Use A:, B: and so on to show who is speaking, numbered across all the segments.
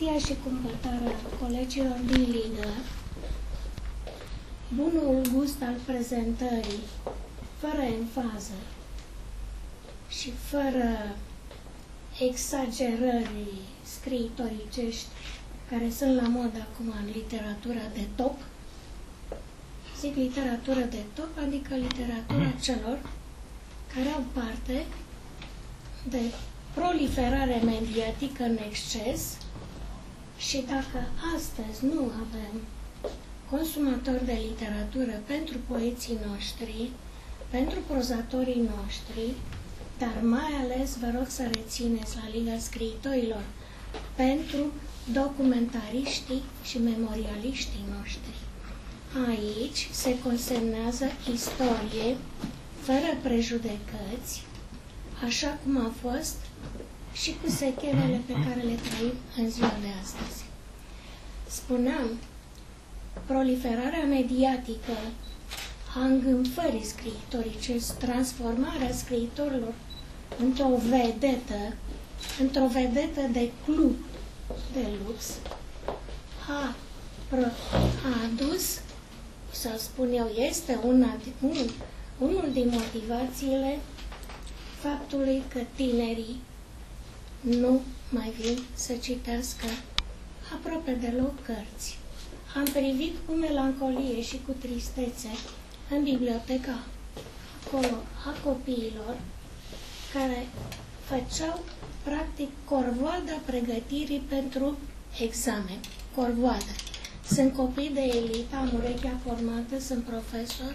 A: modestia și cumpătarea colegilor din ligă, bunul gust al prezentării, fără enfază și fără exagerări scriitoricești care sunt la mod acum în literatura de top, zic literatură de top, adică literatura celor care au parte de proliferare mediatică în exces și dacă astăzi nu avem consumatori de literatură pentru poeții noștri, pentru prozatorii noștri, dar mai ales vă rog să rețineți la Liga Scriitorilor pentru documentariștii și memorialiștii noștri. Aici se consemnează istorie fără prejudecăți, așa cum a fost și cu sechelele pe care le trăim în ziua de astăzi. Spuneam, proliferarea mediatică a îngânfării scriitorice, transformarea scriitorilor într-o vedetă, într-o vedetă de club de lux, a, a adus, să spun eu, este una, un, unul din motivațiile faptului că tinerii nu mai vin să citească aproape deloc cărți. Am privit cu melancolie și cu tristețe în biblioteca acolo a copiilor care făceau practic corvoada pregătirii pentru examen. Corvoada. Sunt copii de elită, am urechea formată, sunt profesor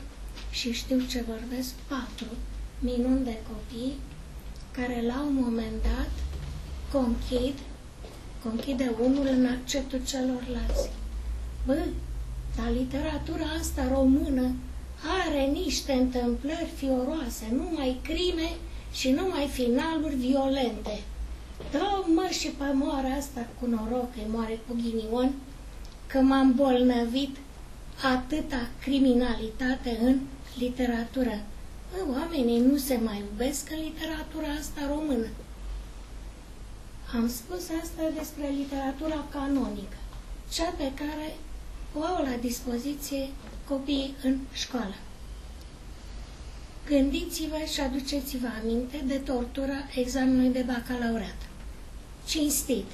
A: și știu ce vorbesc, patru minuni de copii care la un moment dat conchid, conchide unul în acceptul celorlalți. Bă, dar literatura asta română are niște întâmplări fioroase, numai crime și numai finaluri violente. Dă mă și pe moare asta cu noroc, că moare cu ghinion, că m-am bolnăvit atâta criminalitate în literatură. Bă, oamenii nu se mai iubesc în literatura asta română. Am spus asta despre literatura canonică, cea pe care o au la dispoziție copiii în școală. Gândiți-vă și aduceți-vă aminte de tortura examenului de bacalaureat. Cinstit.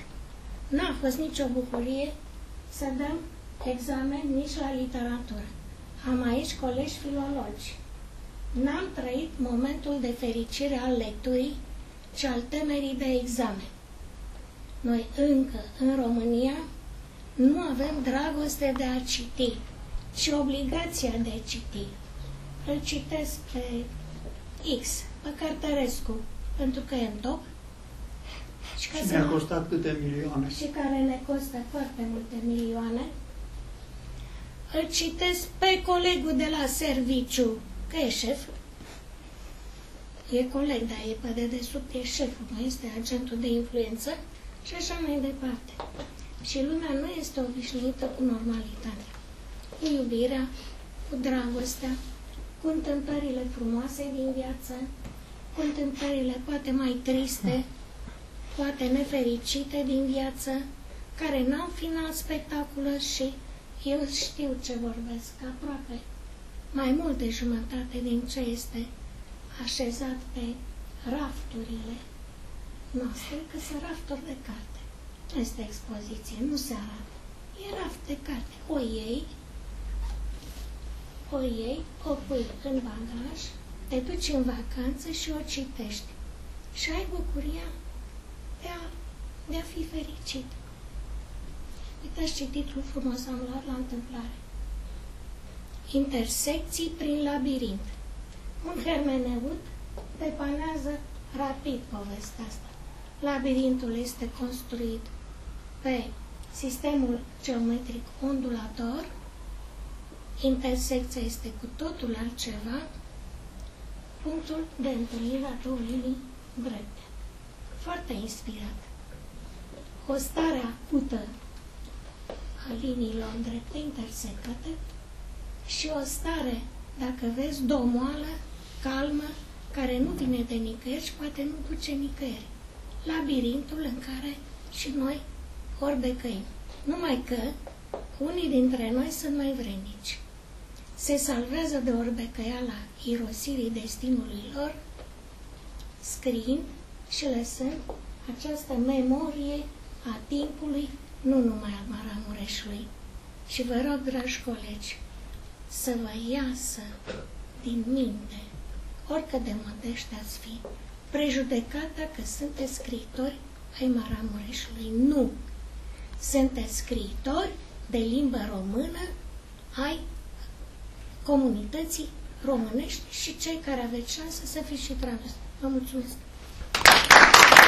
A: N-a fost nicio bucurie să dăm examen nici la literatură. Am aici colegi filologi. N-am trăit momentul de fericire al lecturii, ci al temerii de examen. Noi încă, în România, nu avem dragoste de a citi, ci obligația de a citi. Îl citesc pe X, pe Cărtărescu, pentru că e în top.
B: Și, ca și ne-a costat câte milioane.
A: Și care ne costă foarte multe milioane. Îl citesc pe colegul de la serviciu, că e șef. E coleg, dar e pe dedesubt, e șeful, nu este agentul de influență și așa mai departe. Și lumea nu este obișnuită cu normalitatea, cu iubirea, cu dragostea, cu întâmplările frumoase din viață, cu întâmplările poate mai triste, poate nefericite din viață, care n-au final spectaculos și eu știu ce vorbesc, aproape mai mult de jumătate din ce este așezat pe rafturile noastre, că sunt rafturi de carte. Nu este expoziție, nu se arată. E raft de carte. O iei, o iei, o pui în bagaj, te duci în vacanță și o citești. Și ai bucuria de a, de a fi fericit. Uitați ce titlu frumos am luat la întâmplare. Intersecții prin labirint. Un hermeneut depanează rapid povestea asta. Labirintul este construit pe sistemul geometric ondulator, intersecția este cu totul altceva, punctul de întâlnire a două linii drepte. Foarte inspirat. O stare acută a liniilor drepte intersectate și o stare, dacă vezi, domoală, calmă, care nu vine de nicăieri și poate nu duce nicăieri labirintul în care și noi becăim. Numai că unii dintre noi sunt mai vrenici. Se salvează de orbecăiala irosirii destinului lor, scriind și lăsând această memorie a timpului, nu numai al Maramureșului. Și vă rog, dragi colegi, să vă iasă din minte, oricât de modești ați fi, prejudecata că sunteți scriitori ai Maramureșului. Nu! Sunteți scriitori de limbă română ai comunității românești și cei care aveți șansă să fiți și tradus. Vă mulțumesc!